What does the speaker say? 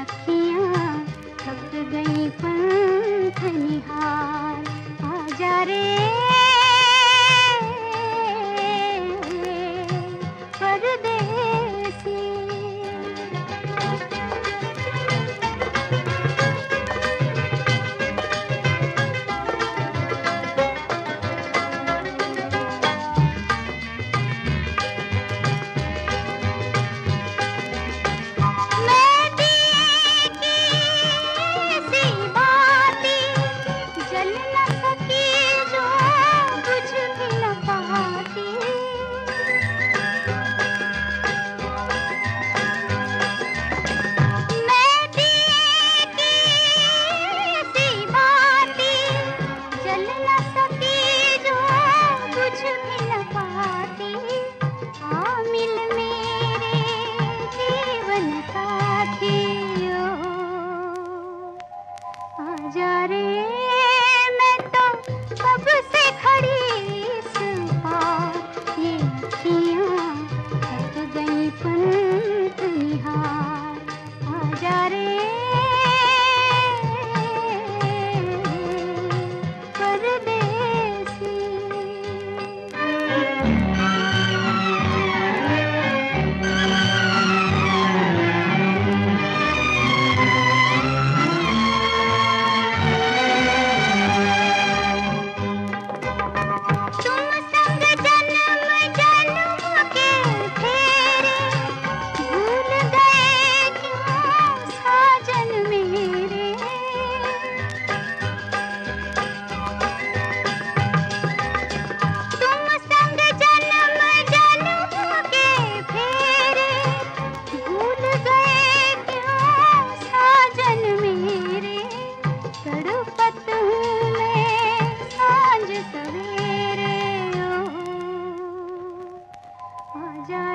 अखियाँ थक गई पंख निहार। आ जा रे